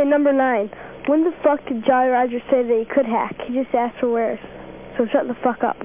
Okay, number nine. When the fuck did Jolly Roger say that he could hack? He just asked for wares. So shut the fuck up.